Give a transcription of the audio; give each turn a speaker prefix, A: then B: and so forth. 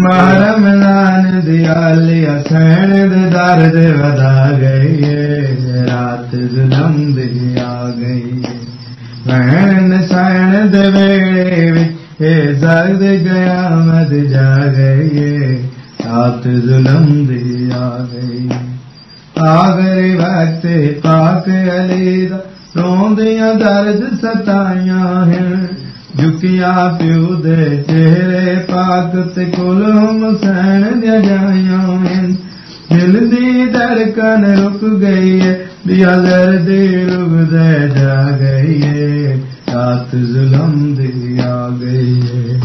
A: ਮਹਰਮਜ਼ਾਨ ਦੀ ਆਲੀਆ ਸਹਿਣ ਦੇ ਦਰਦ ਵਧਾ ਗਈ ਰਾਤ ਜ਼ੁਲਮ ਦੇ ਆ ਗਈ ਵਹਿਣ ਸੈਣ ਦੇ ਵੇਲੇ ਵਿੱਚ ਇਹ ਜ਼ਰਦ ਗਿਆਮਤ ਜਾ ਗਈ ਰਾਤ ਜ਼ੁਲਮ ਦੀ ਆ ਗਈ ਆਖਰੀ ਵਕਤ ਪਾਕ ਅਲੀ ਦਾ ਰੋਂਦੀਆਂ ਦਰਦ ਸਤਾਈਆਂ ਹਨ। ਝੁਕਿਆ ਪਿਉ ਦੇ ਚਿਹਰੇ ਪਾਕ ਤੇ ਕੁਲਮ ਹੁਸੈਨ ਦੀਆਂ ਦਿਲ ਦੀ ਧੜਕਨ ਰੁਕ ਗਈ ਹੈ ਵੀ ਅਜ਼ਰ ਦੀ ਰੁਗਦੇ ਜਾ ਗਈ ਹੈ ਰਾਤ ਜ਼ੁਲਮ ਦੀ ਆ ਗਈ ਹੈ